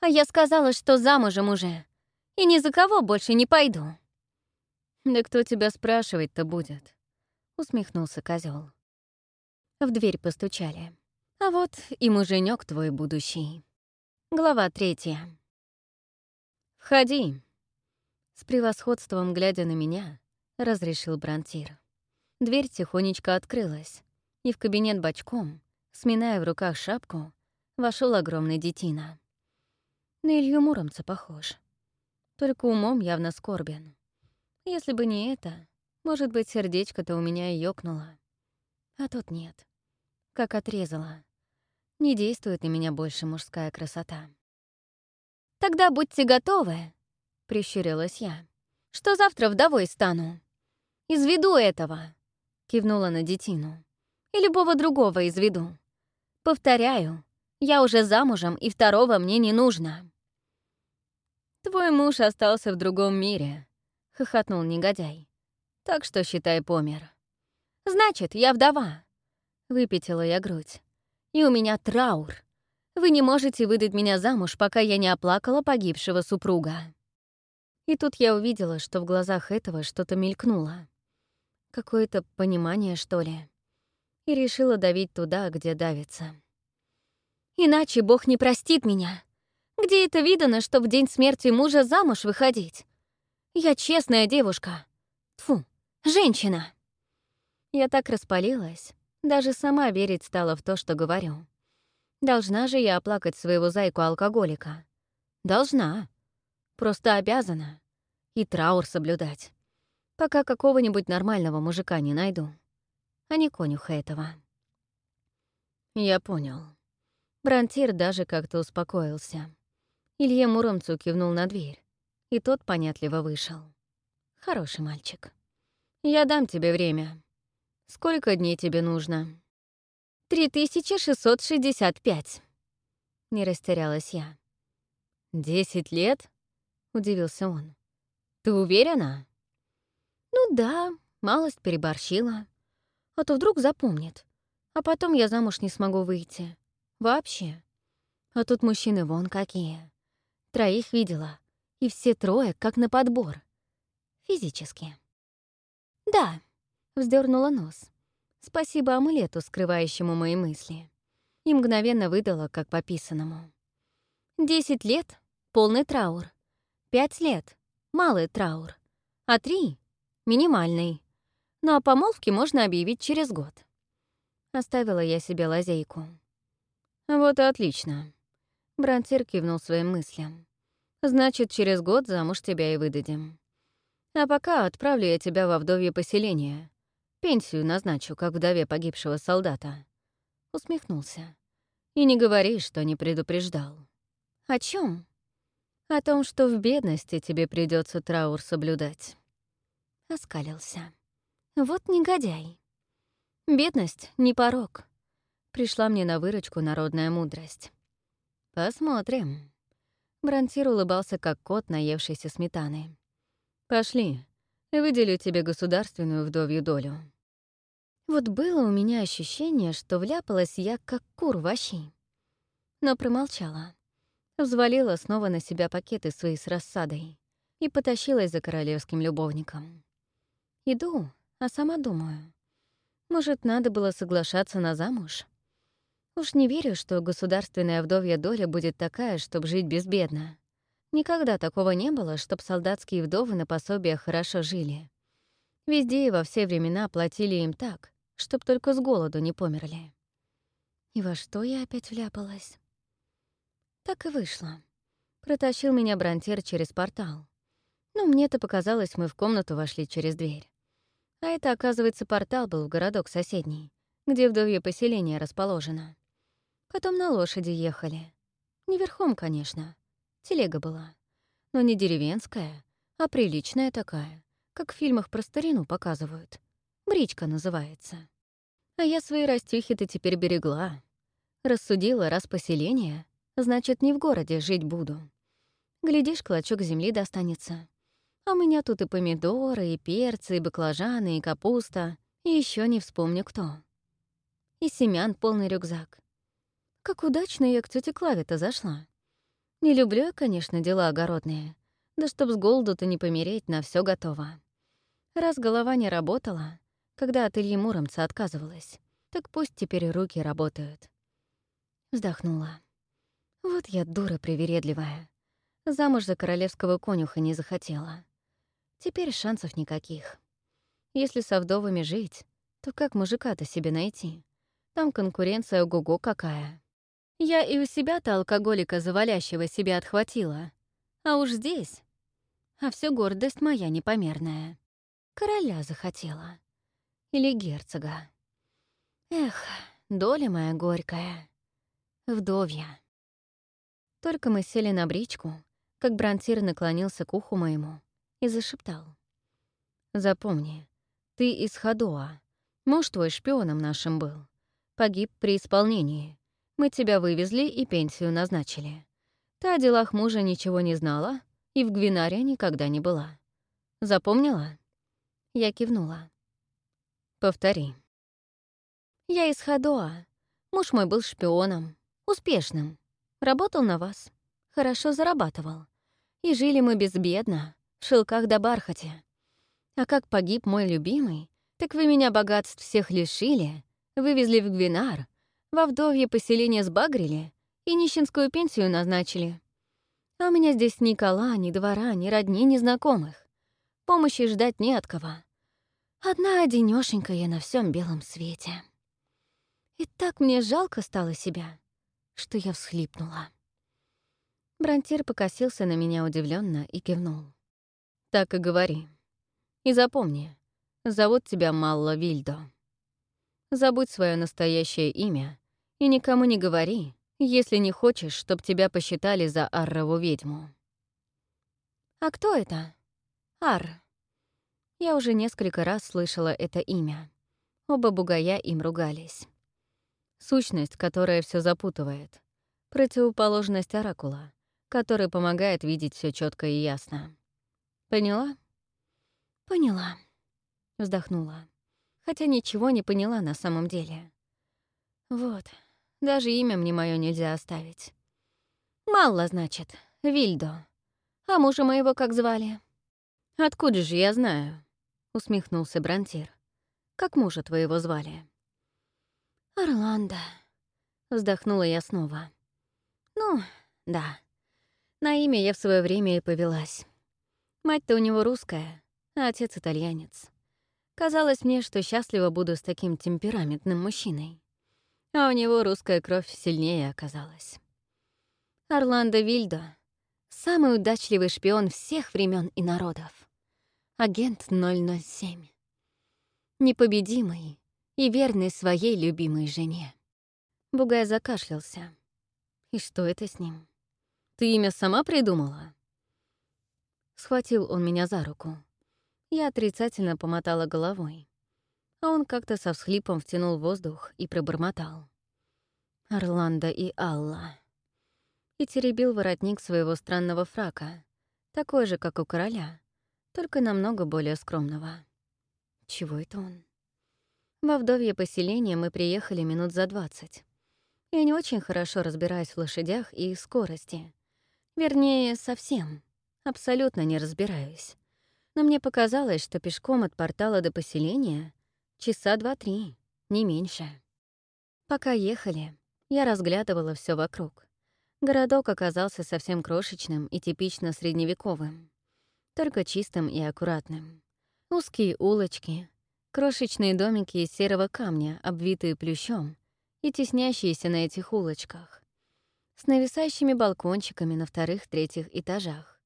А я сказала, что замужем уже, и ни за кого больше не пойду. Да кто тебя спрашивать-то будет? Усмехнулся козел. В дверь постучали. А вот и муженек твой будущий. Глава третья. «Входи!» С превосходством глядя на меня, разрешил Бронтир. Дверь тихонечко открылась, и в кабинет бочком, Сминая в руках шапку, вошел огромный детина. На Илью Муромца похож. Только умом явно скорбен. Если бы не это, может быть, сердечко-то у меня и ёкнуло. А тут нет. Как отрезала. Не действует на меня больше мужская красота. «Тогда будьте готовы», — прищурилась я, — «что завтра вдовой стану. Изведу этого», — кивнула на детину, — «и любого другого изведу. Повторяю, я уже замужем, и второго мне не нужно». «Твой муж остался в другом мире», — хохотнул негодяй. «Так что, считай, помер». «Значит, я вдова», — выпятила я грудь. «И у меня траур. Вы не можете выдать меня замуж, пока я не оплакала погибшего супруга». И тут я увидела, что в глазах этого что-то мелькнуло. Какое-то понимание, что ли. И решила давить туда, где давится. «Иначе Бог не простит меня. Где это видано, что в день смерти мужа замуж выходить? Я честная девушка. Тфу, женщина!» Я так распалилась, даже сама верить стала в то, что говорю. Должна же я оплакать своего зайку-алкоголика. Должна. Просто обязана. И траур соблюдать. Пока какого-нибудь нормального мужика не найду. А не конюха этого. Я понял. Бронтир даже как-то успокоился. Илье Муромцу кивнул на дверь, и тот понятливо вышел. Хороший мальчик. Я дам тебе время. Сколько дней тебе нужно? 3665. Не растерялась я. «Десять лет?» — удивился он. «Ты уверена?» «Ну да, малость переборщила. А то вдруг запомнит. А потом я замуж не смогу выйти. Вообще. А тут мужчины вон какие. Троих видела. И все трое как на подбор. Физически». «Да», вздернула нос. Спасибо амулету, скрывающему мои мысли. И мгновенно выдала, как пописанному. Десять лет — полный траур. Пять лет — малый траур. А три — минимальный. Но о помолвке можно объявить через год. Оставила я себе лазейку. Вот и отлично. Бронтир кивнул своим мыслям. Значит, через год замуж тебя и выдадим. А пока отправлю я тебя во вдовье поселение, Пенсию назначу, как вдове погибшего солдата. Усмехнулся. И не говори, что не предупреждал. О чем? О том, что в бедности тебе придется траур соблюдать. Оскалился. Вот негодяй. Бедность — не порог. Пришла мне на выручку народная мудрость. Посмотрим. Бронтир улыбался, как кот, наевшийся сметаны. «Пошли, Выделю тебе государственную вдовью долю». Вот было у меня ощущение, что вляпалась я, как кур в ощи. Но промолчала. Взвалила снова на себя пакеты свои с рассадой и потащилась за королевским любовником. Иду, а сама думаю. Может, надо было соглашаться на замуж? Уж не верю, что государственная вдовья доля будет такая, чтобы жить безбедно. Никогда такого не было, чтоб солдатские вдовы на пособиях хорошо жили. Везде и во все времена платили им так, чтоб только с голоду не померли. И во что я опять вляпалась? Так и вышло. Протащил меня Бронтир через портал. Ну, мне-то показалось, мы в комнату вошли через дверь. А это, оказывается, портал был в городок соседний, где вдовье поселение расположено. Потом на лошади ехали. Не верхом, конечно. Телега была. Но не деревенская, а приличная такая, как в фильмах про старину показывают. Бричка называется. А я свои растюхи-то теперь берегла. Рассудила, раз поселение, значит, не в городе жить буду. Глядишь, клочок земли достанется. А у меня тут и помидоры, и перцы, и баклажаны, и капуста, и еще не вспомню кто. И семян полный рюкзак. Как удачно я к тете Клаве-то зашла. Не люблю я, конечно, дела огородные. Да чтоб с голоду-то не помереть, на все готово. Раз голова не работала, когда от Ильи Муромца отказывалась, так пусть теперь руки работают. Вздохнула. Вот я дура привередливая. Замуж за королевского конюха не захотела. Теперь шансов никаких. Если со вдовами жить, то как мужика-то себе найти? Там конкуренция ого-го какая. Я и у себя-то алкоголика завалящего себя отхватила. А уж здесь... А все гордость моя непомерная. Короля захотела. Или герцога. Эх, доля моя горькая. Вдовья. Только мы сели на бричку, как Бронтир наклонился к уху моему и зашептал. «Запомни, ты из Хадоа. Муж твой шпионом нашим был. Погиб при исполнении. Мы тебя вывезли и пенсию назначили. Ты о делах мужа ничего не знала и в Гвинаре никогда не была. Запомнила?» Я кивнула. «Повтори». «Я из Хадоа. Муж мой был шпионом. Успешным. Работал на вас. Хорошо зарабатывал. И жили мы безбедно, в шелках да бархате. А как погиб мой любимый, так вы меня богатств всех лишили, вывезли в Гвинар, во вдовье поселение сбагрили и нищенскую пенсию назначили. А у меня здесь ни кола, ни двора, ни родни, ни знакомых. Помощи ждать не от кого. Одна одинёшенька я на всем белом свете. И так мне жалко стало себя, что я всхлипнула. Бронтир покосился на меня удивленно и кивнул. «Так и говори. И запомни, зовут тебя Малла Вильдо. Забудь свое настоящее имя и никому не говори, если не хочешь, чтоб тебя посчитали за Аррову ведьму». «А кто это? Ар?» Я уже несколько раз слышала это имя. Оба бугая им ругались. Сущность, которая все запутывает. Противоположность оракула, который помогает видеть все четко и ясно. Поняла? Поняла. Вздохнула. Хотя ничего не поняла на самом деле. Вот, даже имя мне мое нельзя оставить. Мало, значит, Вильдо. А мужа моего как звали? Откуда же я знаю? Усмехнулся Бронтир. Как мужа твоего звали? «Орландо», — вздохнула я снова. «Ну, да. На имя я в свое время и повелась. Мать-то у него русская, а отец итальянец. Казалось мне, что счастливо буду с таким темпераментным мужчиной. А у него русская кровь сильнее оказалась. Орландо Вильдо — самый удачливый шпион всех времен и народов. Агент 007. Непобедимый, и верный своей любимой жене. Бугай закашлялся. И что это с ним? Ты имя сама придумала? Схватил он меня за руку. Я отрицательно помотала головой. А он как-то со всхлипом втянул воздух и пробормотал. Орландо и Алла. И теребил воротник своего странного фрака, такой же, как у короля, только намного более скромного. Чего это он? Во вдовье поселение мы приехали минут за двадцать. Я не очень хорошо разбираюсь в лошадях и их скорости. Вернее, совсем. Абсолютно не разбираюсь. Но мне показалось, что пешком от портала до поселения часа два-три, не меньше. Пока ехали, я разглядывала все вокруг. Городок оказался совсем крошечным и типично средневековым. Только чистым и аккуратным. Узкие улочки, Крошечные домики из серого камня, обвитые плющом, и теснящиеся на этих улочках. С нависающими балкончиками на вторых-третьих этажах.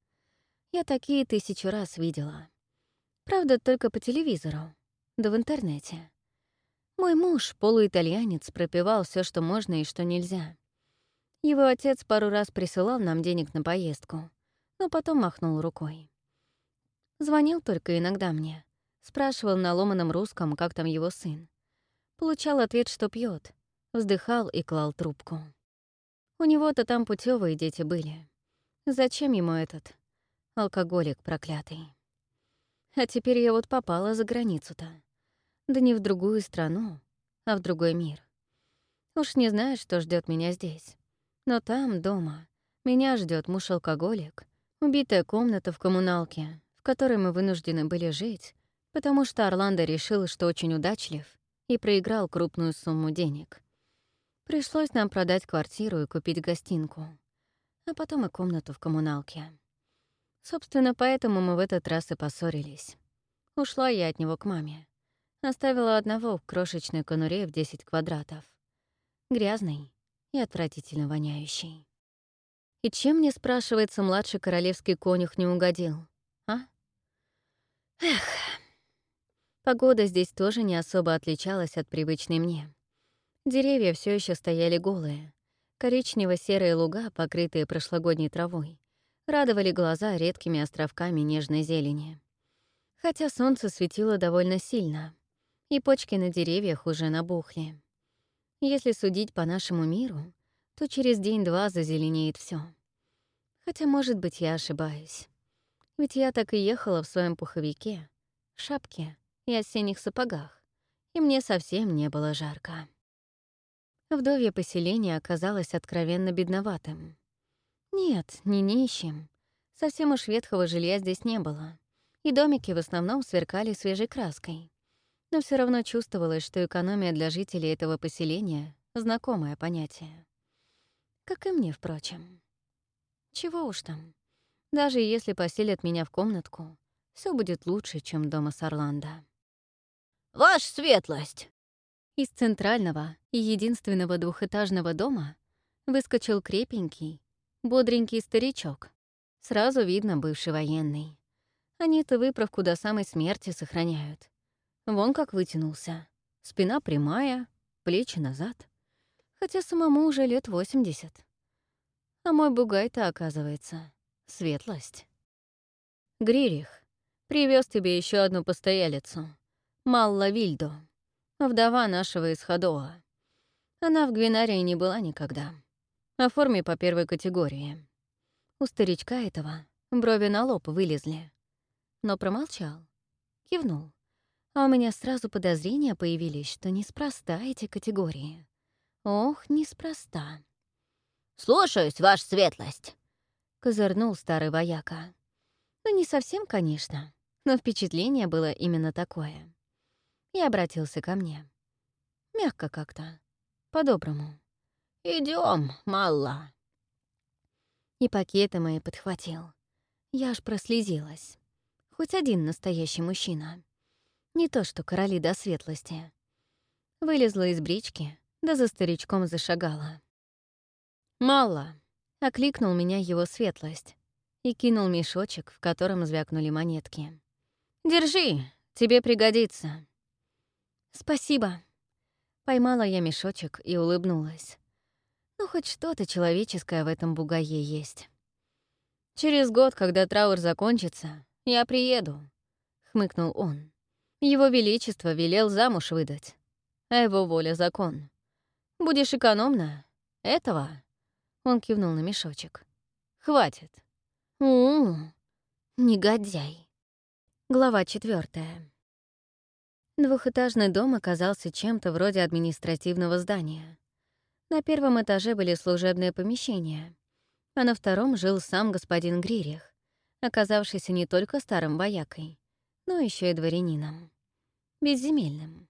Я такие тысячу раз видела. Правда, только по телевизору, да в интернете. Мой муж, полуитальянец, пропивал все, что можно и что нельзя. Его отец пару раз присылал нам денег на поездку, но потом махнул рукой. Звонил только иногда мне, Спрашивал на ломаном русском, как там его сын. Получал ответ, что пьет, вздыхал и клал трубку. У него-то там путевые дети были. Зачем ему этот алкоголик проклятый? А теперь я вот попала за границу-то. Да не в другую страну, а в другой мир. Уж не знаю, что ждет меня здесь. Но там, дома, меня ждет муж-алкоголик, убитая комната в коммуналке, в которой мы вынуждены были жить, потому что Орландо решил, что очень удачлив, и проиграл крупную сумму денег. Пришлось нам продать квартиру и купить гостинку, а потом и комнату в коммуналке. Собственно, поэтому мы в этот раз и поссорились. Ушла я от него к маме. Оставила одного в крошечной конуре в 10 квадратов, грязный и отвратительно воняющий. И чем мне, спрашивается, младший королевский конюх не угодил, а? Эх, погода здесь тоже не особо отличалась от привычной мне. Деревья все еще стояли голые. Коричнево-серые луга, покрытые прошлогодней травой, радовали глаза редкими островками нежной зелени. Хотя солнце светило довольно сильно, и почки на деревьях уже набухли. Если судить по нашему миру, то через день-два зазеленеет все. Хотя, может быть, я ошибаюсь. Ведь я так и ехала в своем пуховике, шапке и осенних сапогах, и мне совсем не было жарко. Вдовье поселение оказалось откровенно бедноватым. Нет, не нищим. Совсем уж ветхого жилья здесь не было. И домики в основном сверкали свежей краской. Но все равно чувствовалось, что экономия для жителей этого поселения — знакомое понятие. Как и мне, впрочем. Чего уж там. Даже если поселят меня в комнатку, все будет лучше, чем дома с Орландо. «Ваша светлость!» Из центрального и единственного двухэтажного дома выскочил крепенький, бодренький старичок. Сразу видно бывший военный. Они-то выправку до самой смерти сохраняют. Вон как вытянулся. Спина прямая, плечи назад. Хотя самому уже лет 80. А мой бугай-то, оказывается, светлость. Гририх, привез тебе еще одну постоялицу. Малла Вильдо вдова нашего из Хадоа. Она в Гвинарии не была никогда. О форме по первой категории. У старичка этого брови на лоб вылезли. Но промолчал. Кивнул. А у меня сразу подозрения появились, что неспроста эти категории. Ох, неспроста. «Слушаюсь, ваша светлость!» — козырнул старый вояка. Ну, не совсем, конечно, но впечатление было именно такое и обратился ко мне. Мягко как-то, по-доброму. Идем, Малла. И пакеты мои подхватил. Я аж прослезилась. Хоть один настоящий мужчина. Не то что короли до светлости. Вылезла из брички, да за старичком зашагала. «Малла!» — окликнул меня его светлость и кинул мешочек, в котором звякнули монетки. «Держи, тебе пригодится». «Спасибо». Поймала я мешочек и улыбнулась. Ну, хоть что-то человеческое в этом бугае есть. «Через год, когда траур закончится, я приеду», — хмыкнул он. «Его Величество велел замуж выдать, а его воля — закон. Будешь экономна? Этого?» Он кивнул на мешочек. «Хватит». «У-у-у, негодяй». Глава четвертая. Двухэтажный дом оказался чем-то вроде административного здания. На первом этаже были служебные помещения, а на втором жил сам господин Гририх, оказавшийся не только старым воякой, но еще и дворянином. Безземельным.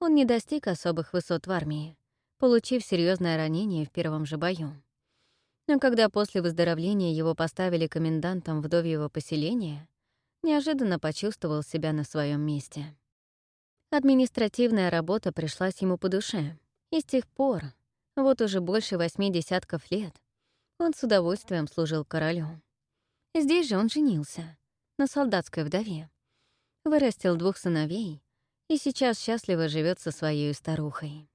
Он не достиг особых высот в армии, получив серьезное ранение в первом же бою. Но когда после выздоровления его поставили комендантом вдовьего поселения, неожиданно почувствовал себя на своем месте. Административная работа пришлась ему по душе, и с тех пор, вот уже больше восьми десятков лет, он с удовольствием служил королю. Здесь же он женился, на солдатской вдове, вырастил двух сыновей и сейчас счастливо живет со своей старухой.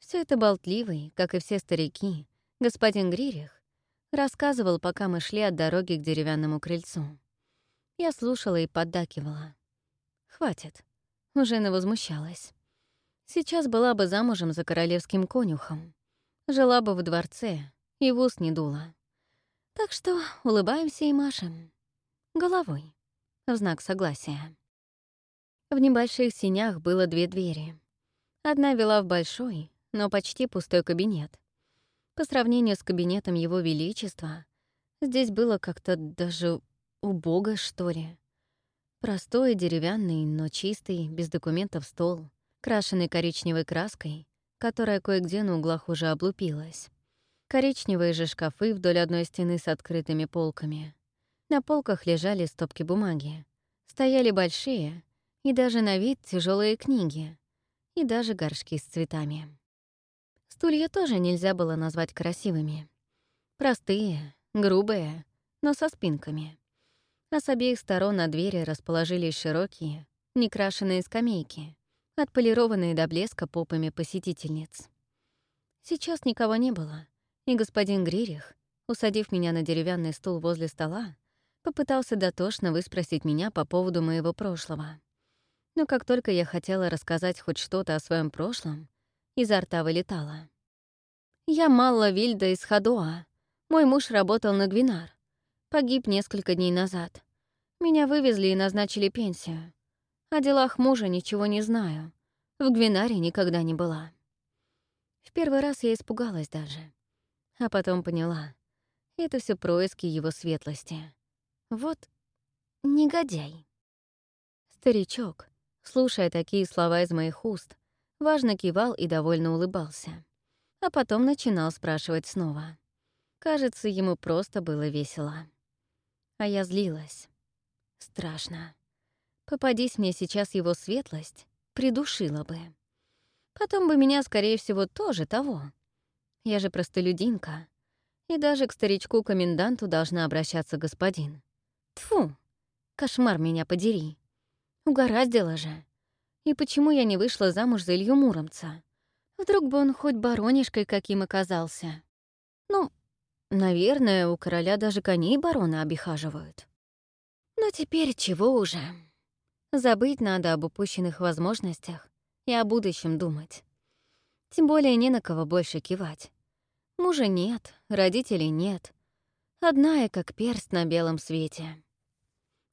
Все это болтливый, как и все старики, господин Гририх рассказывал, пока мы шли от дороги к деревянному крыльцу. Я слушала и поддакивала. «Хватит уже навозмущалась. Сейчас была бы замужем за королевским конюхом, жила бы в дворце и в ус не дула. Так что улыбаемся и машем. Головой. В знак согласия. В небольших синях было две двери. Одна вела в большой, но почти пустой кабинет. По сравнению с кабинетом Его Величества, здесь было как-то даже убого, что ли. Простой, деревянный, но чистый, без документов стол, крашенный коричневой краской, которая кое-где на углах уже облупилась. Коричневые же шкафы вдоль одной стены с открытыми полками. На полках лежали стопки бумаги. Стояли большие и даже на вид тяжелые книги. И даже горшки с цветами. Стулья тоже нельзя было назвать красивыми. Простые, грубые, но со спинками. А с обеих сторон на двери расположились широкие, некрашенные скамейки, отполированные до блеска попами посетительниц. Сейчас никого не было, и господин Гририх, усадив меня на деревянный стул возле стола, попытался дотошно выспросить меня по поводу моего прошлого. Но как только я хотела рассказать хоть что-то о своем прошлом, изо рта вылетало. «Я Малла Вильда из Хадоа. Мой муж работал на Гвинар. Погиб несколько дней назад. Меня вывезли и назначили пенсию. О делах мужа ничего не знаю. В Гвинаре никогда не была. В первый раз я испугалась даже. А потом поняла. Это все происки его светлости. Вот негодяй. Старичок, слушая такие слова из моих уст, важно кивал и довольно улыбался. А потом начинал спрашивать снова. Кажется, ему просто было весело. А я злилась. Страшно. Попадись мне сейчас его светлость, придушила бы. Потом бы меня, скорее всего, тоже того. Я же простолюдинка. И даже к старичку-коменданту должна обращаться господин. Тфу, кошмар меня подери. Угораздило же. И почему я не вышла замуж за Илью Муромца? Вдруг бы он хоть баронишкой каким оказался. Ну, наверное, у короля даже коней барона обихаживают. Но теперь чего уже? Забыть надо об упущенных возможностях и о будущем думать. Тем более не на кого больше кивать. Мужа нет, родителей нет. Одна я как перст на белом свете.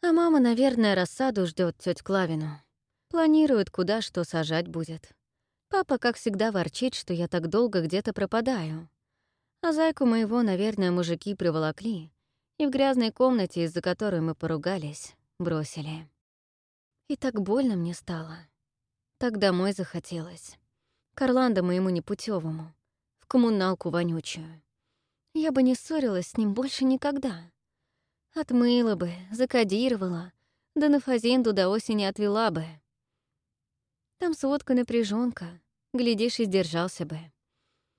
А мама, наверное, рассаду ждет теть Клавину. Планирует, куда что сажать будет. Папа, как всегда, ворчит, что я так долго где-то пропадаю. А зайку моего, наверное, мужики приволокли и в грязной комнате, из-за которой мы поругались, бросили. И так больно мне стало. Так домой захотелось. К Орландо моему непутевому, в коммуналку вонючую. Я бы не ссорилась с ним больше никогда. Отмыла бы, закодировала, да на фазенду до осени отвела бы. Там сводка напряженка, глядишь, и сдержался бы.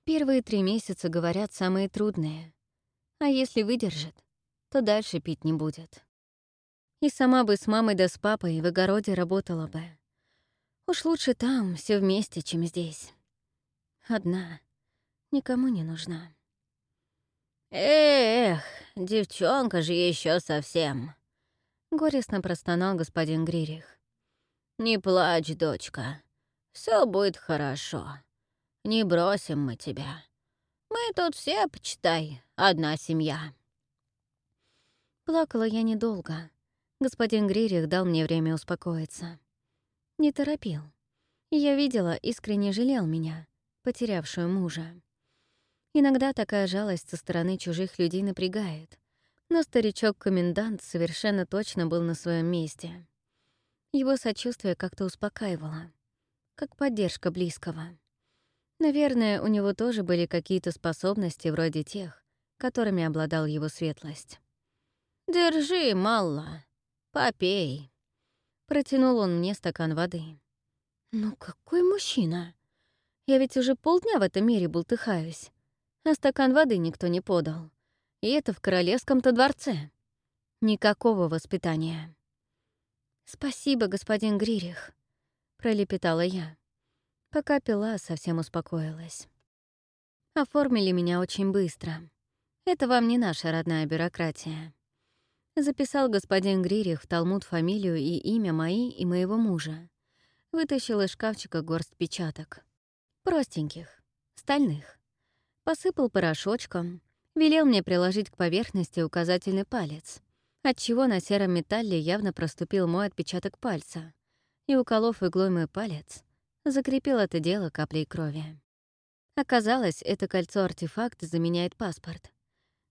Первые три месяца, говорят, самые трудные. А если выдержит, то дальше пить не будет. И сама бы с мамой да с папой в огороде работала бы. Уж лучше там, все вместе, чем здесь. Одна. Никому не нужна. «Эх, девчонка же еще совсем!» — горестно простонал господин Гририх. «Не плачь, дочка. Все будет хорошо. Не бросим мы тебя. Мы тут все, почитай, одна семья». Плакала я недолго. Господин Гририх дал мне время успокоиться. Не торопил. Я видела, искренне жалел меня, потерявшую мужа. Иногда такая жалость со стороны чужих людей напрягает, но старичок-комендант совершенно точно был на своем месте. Его сочувствие как-то успокаивало, как поддержка близкого. Наверное, у него тоже были какие-то способности вроде тех, которыми обладал его светлость. «Держи, Малла, попей». Протянул он мне стакан воды. «Ну какой мужчина! Я ведь уже полдня в этом мире бултыхаюсь, а стакан воды никто не подал. И это в королевском-то дворце. Никакого воспитания». «Спасибо, господин Гририх», — пролепетала я. Пока пила, совсем успокоилась. Оформили меня очень быстро. Это вам не наша родная бюрократия. Записал господин Гририх в Талмуд фамилию и имя мои и моего мужа. Вытащил из шкафчика горсть печаток. Простеньких, стальных. Посыпал порошочком, велел мне приложить к поверхности указательный палец, отчего на сером металле явно проступил мой отпечаток пальца, и, уколов иглой мой палец, закрепил это дело каплей крови. Оказалось, это кольцо-артефакт заменяет паспорт.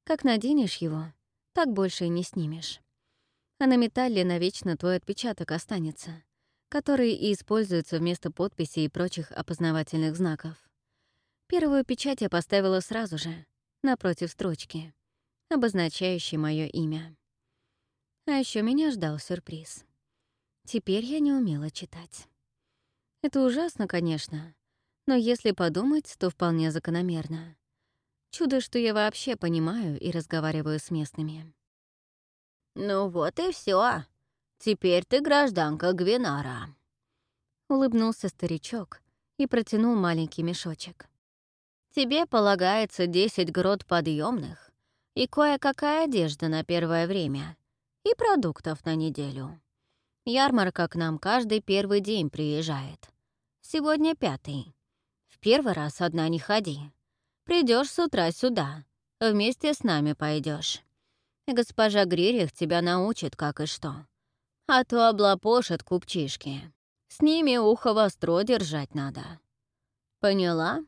Как наденешь его, так больше и не снимешь. А на металле навечно твой отпечаток останется, который и используется вместо подписи и прочих опознавательных знаков. Первую печать я поставила сразу же, напротив строчки, обозначающей мое имя. А еще меня ждал сюрприз. Теперь я не умела читать. Это ужасно, конечно, Но если подумать, то вполне закономерно. Чудо, что я вообще понимаю и разговариваю с местными. «Ну вот и все. Теперь ты гражданка Гвинара», — улыбнулся старичок и протянул маленький мешочек. «Тебе полагается десять грот подъемных и кое-какая одежда на первое время и продуктов на неделю. Ярмарка к нам каждый первый день приезжает. Сегодня пятый. В первый раз одна не ходи. Придешь с утра сюда, вместе с нами пойдешь. Госпожа Гририх тебя научит, как и что. А то облапошат купчишки. С ними ухо востро держать надо. Поняла?»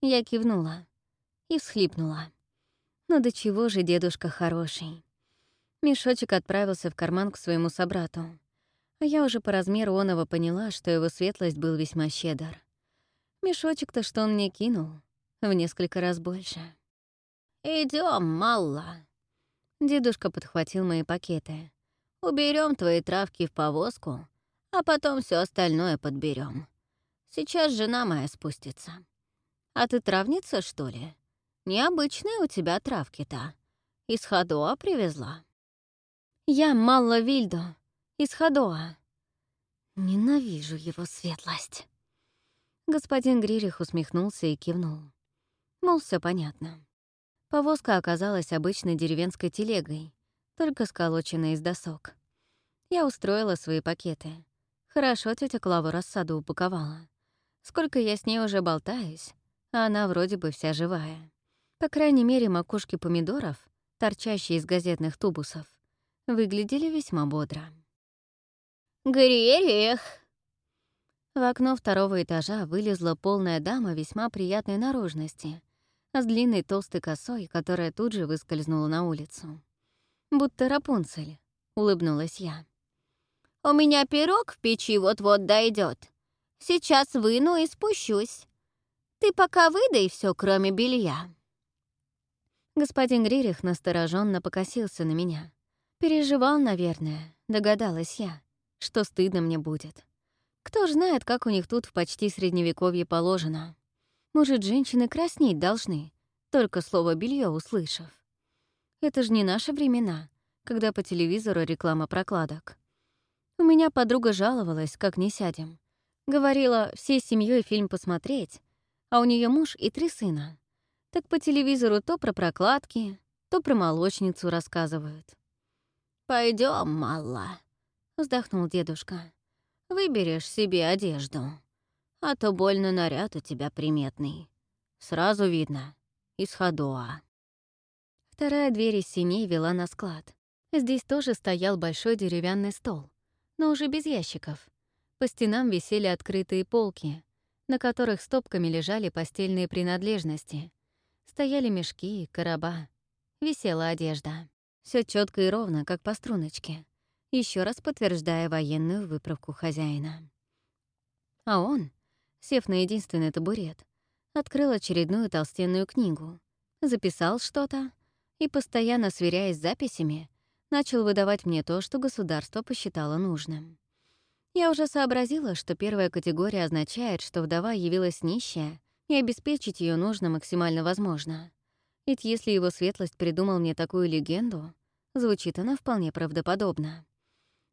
Я кивнула и всхлипнула. «Ну до чего же дедушка хороший?» Мешочек отправился в карман к своему собрату. А я уже по размеру оного поняла, что его светлость был весьма щедр. Мешочек-то, что он мне кинул, в несколько раз больше. Идем, Малла!» Дедушка подхватил мои пакеты. Уберем твои травки в повозку, а потом все остальное подберем. Сейчас жена моя спустится. А ты травница, что ли? Необычные у тебя травки-то. Из Хадоа привезла?» Я Малла Вильдо, из Хадоа. Ненавижу его светлость. Господин Гририх усмехнулся и кивнул. Мол, все понятно. Повозка оказалась обычной деревенской телегой, только сколоченной из досок. Я устроила свои пакеты. Хорошо тетя Клава рассаду упаковала. Сколько я с ней уже болтаюсь, а она вроде бы вся живая. По крайней мере, макушки помидоров, торчащие из газетных тубусов, выглядели весьма бодро. «Гререх!» В окно второго этажа вылезла полная дама весьма приятной наружности, с длинной толстой косой, которая тут же выскользнула на улицу. «Будто Рапунцель», — улыбнулась я. «У меня пирог в печи вот-вот дойдет. Сейчас выну и спущусь. Ты пока выдай все, кроме белья». Господин Гририх настороженно покосился на меня. Переживал, наверное, догадалась я, что стыдно мне будет. Кто ж знает, как у них тут в почти средневековье положено. Может, женщины краснеть должны, только слово белье услышав. Это же не наши времена, когда по телевизору реклама прокладок. У меня подруга жаловалась, как не сядем. Говорила, всей семьей фильм посмотреть, а у нее муж и три сына. Так по телевизору то про прокладки, то про молочницу рассказывают. Пойдем, Малла», — вздохнул дедушка. «Выберешь себе одежду, а то больно наряд у тебя приметный. Сразу видно, из Хадоа». Вторая дверь из синей вела на склад. Здесь тоже стоял большой деревянный стол, но уже без ящиков. По стенам висели открытые полки, на которых стопками лежали постельные принадлежности. Стояли мешки, короба. Висела одежда. Все четко и ровно, как по струночке, еще раз подтверждая военную выправку хозяина. А он, сев на единственный табурет, открыл очередную толстенную книгу, записал что-то и, постоянно сверяясь с записями, начал выдавать мне то, что государство посчитало нужным. Я уже сообразила, что первая категория означает, что вдова явилась нищая, и обеспечить ее нужно максимально возможно. Ведь если его светлость придумал мне такую легенду, Звучит она вполне правдоподобно.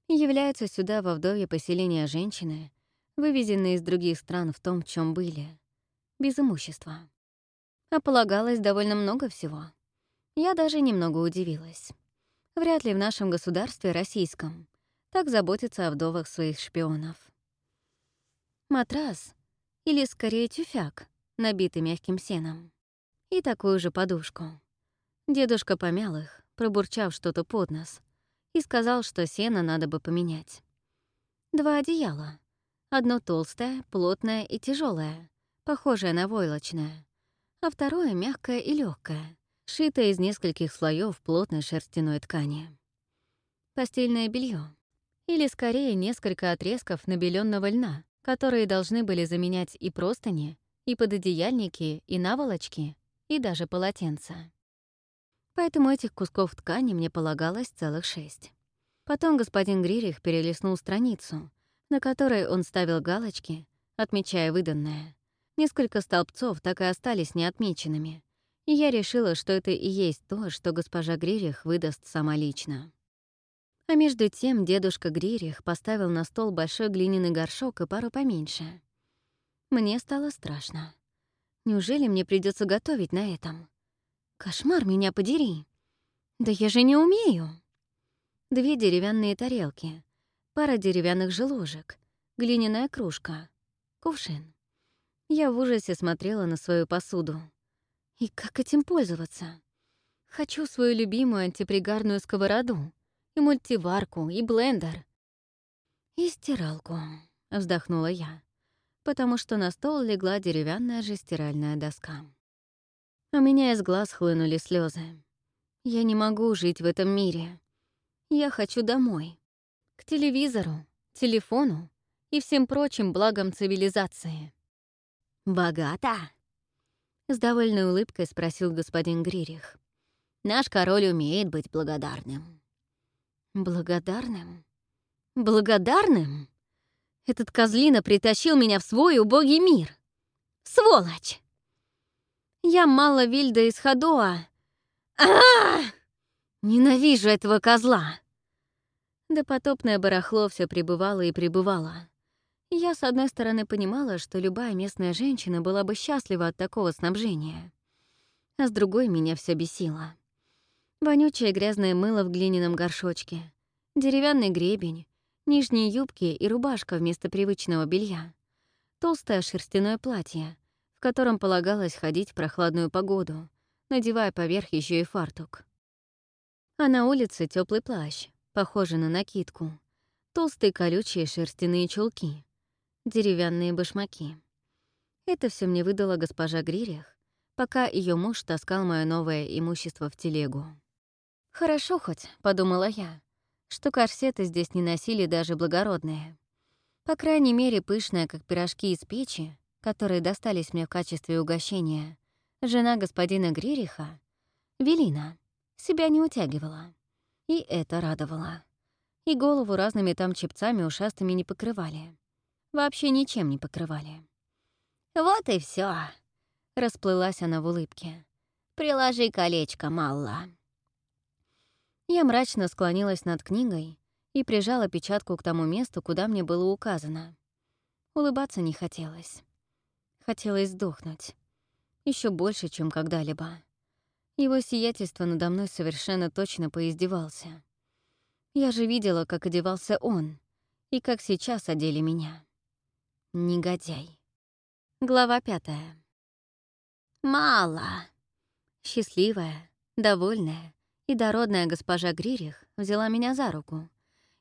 Являются сюда во вдовье поселения женщины, вывезенные из других стран в том, чем были. Без имущества. А полагалось довольно много всего. Я даже немного удивилась. Вряд ли в нашем государстве российском так заботятся о вдовах своих шпионов. Матрас, или скорее тюфяк, набитый мягким сеном. И такую же подушку. Дедушка помял их, пробурчав что-то под нос, и сказал, что сено надо бы поменять. Два одеяла. Одно толстое, плотное и тяжелое, похожее на войлочное, а второе мягкое и легкое, шитое из нескольких слоев плотной шерстяной ткани. Постельное белье, или скорее несколько отрезков набеленного льна, которые должны были заменять и простыни, и пододеяльники, и наволочки, и даже полотенца поэтому этих кусков ткани мне полагалось целых шесть. Потом господин Гририх перелистнул страницу, на которой он ставил галочки, отмечая выданное, Несколько столбцов так и остались неотмеченными, и я решила, что это и есть то, что госпожа Гририх выдаст сама лично. А между тем дедушка Гририх поставил на стол большой глиняный горшок и пару поменьше. Мне стало страшно. Неужели мне придется готовить на этом? Кошмар меня подери. Да я же не умею. Две деревянные тарелки, пара деревянных же ложек, глиняная кружка, кувшин. Я в ужасе смотрела на свою посуду. И как этим пользоваться? Хочу свою любимую антипригарную сковороду, и мультиварку, и блендер. И стиралку, вздохнула я, потому что на стол легла деревянная же стиральная доска. У меня из глаз хлынули слезы. Я не могу жить в этом мире. Я хочу домой. К телевизору, телефону и всем прочим благам цивилизации. «Богато?» — с довольной улыбкой спросил господин Гририх. «Наш король умеет быть благодарным». Благодарным? Благодарным? Этот козлина притащил меня в свой убогий мир. Сволочь! Я мало Вильда из Хадоа. а, -а, -а! Ненавижу этого козла! Допотопное барахло все пребывало и пребывало. Я, с одной стороны, понимала, что любая местная женщина была бы счастлива от такого снабжения, а с другой меня все бесило. Вонючее грязное мыло в глиняном горшочке, деревянный гребень, нижние юбки и рубашка вместо привычного белья, толстое шерстяное платье, котором полагалось ходить в прохладную погоду, надевая поверх еще и фартук. А на улице теплый плащ, похожий на накидку, толстые колючие шерстяные чулки, деревянные башмаки. Это все мне выдала госпожа Гририх, пока ее муж таскал мое новое имущество в телегу. «Хорошо хоть», — подумала я, что корсеты здесь не носили даже благородные. По крайней мере, пышная, как пирожки из печи, которые достались мне в качестве угощения, жена господина Гририха, Велина, себя не утягивала. И это радовало. И голову разными там чепцами ушастыми не покрывали. Вообще ничем не покрывали. «Вот и все, расплылась она в улыбке. «Приложи колечко, Малла». Я мрачно склонилась над книгой и прижала печатку к тому месту, куда мне было указано. Улыбаться не хотелось. Хотелось сдохнуть. еще больше, чем когда-либо. Его сиятельство надо мной совершенно точно поиздевался. Я же видела, как одевался он, и как сейчас одели меня. Негодяй. Глава пятая. «Мало!» Счастливая, довольная, и дородная госпожа Гририх взяла меня за руку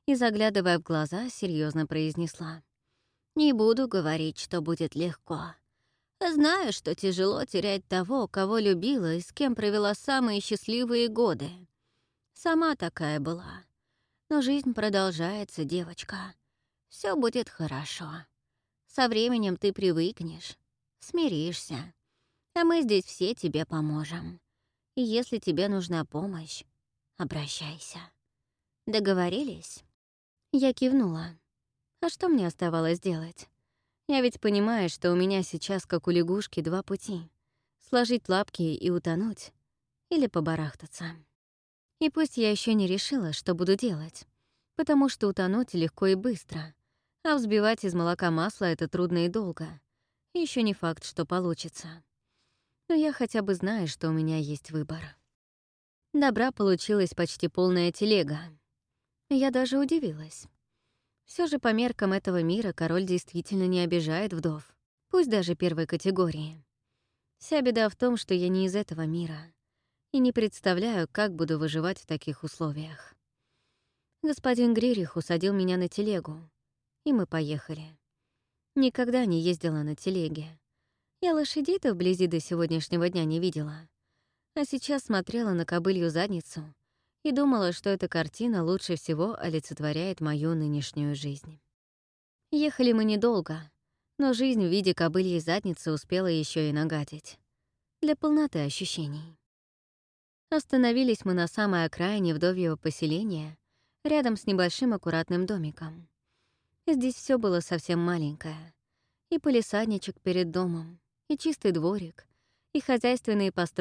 и, заглядывая в глаза, серьезно произнесла. «Не буду говорить, что будет легко. Знаю, что тяжело терять того, кого любила и с кем провела самые счастливые годы. Сама такая была. Но жизнь продолжается, девочка. Все будет хорошо. Со временем ты привыкнешь, смиришься. А мы здесь все тебе поможем. И если тебе нужна помощь, обращайся. Договорились?» Я кивнула. А что мне оставалось делать? Я ведь понимаю, что у меня сейчас, как у лягушки, два пути. Сложить лапки и утонуть, или побарахтаться. И пусть я еще не решила, что буду делать, потому что утонуть легко и быстро, а взбивать из молока масло — это трудно и долго. Еще не факт, что получится но я хотя бы знаю, что у меня есть выбор. Добра получилась почти полная телега. Я даже удивилась. Все же по меркам этого мира король действительно не обижает вдов, пусть даже первой категории. Вся беда в том, что я не из этого мира и не представляю, как буду выживать в таких условиях. Господин Гририх усадил меня на телегу, и мы поехали. Никогда не ездила на телеге. Я лошадей-то вблизи до сегодняшнего дня не видела. А сейчас смотрела на кобылью задницу и думала, что эта картина лучше всего олицетворяет мою нынешнюю жизнь. Ехали мы недолго, но жизнь в виде кобыльей задницы успела еще и нагадить. Для полноты ощущений. Остановились мы на самой окраине вдовьего поселения, рядом с небольшим аккуратным домиком. Здесь все было совсем маленькое. И полисадничек перед домом, и чистый дворик, и хозяйственные постройки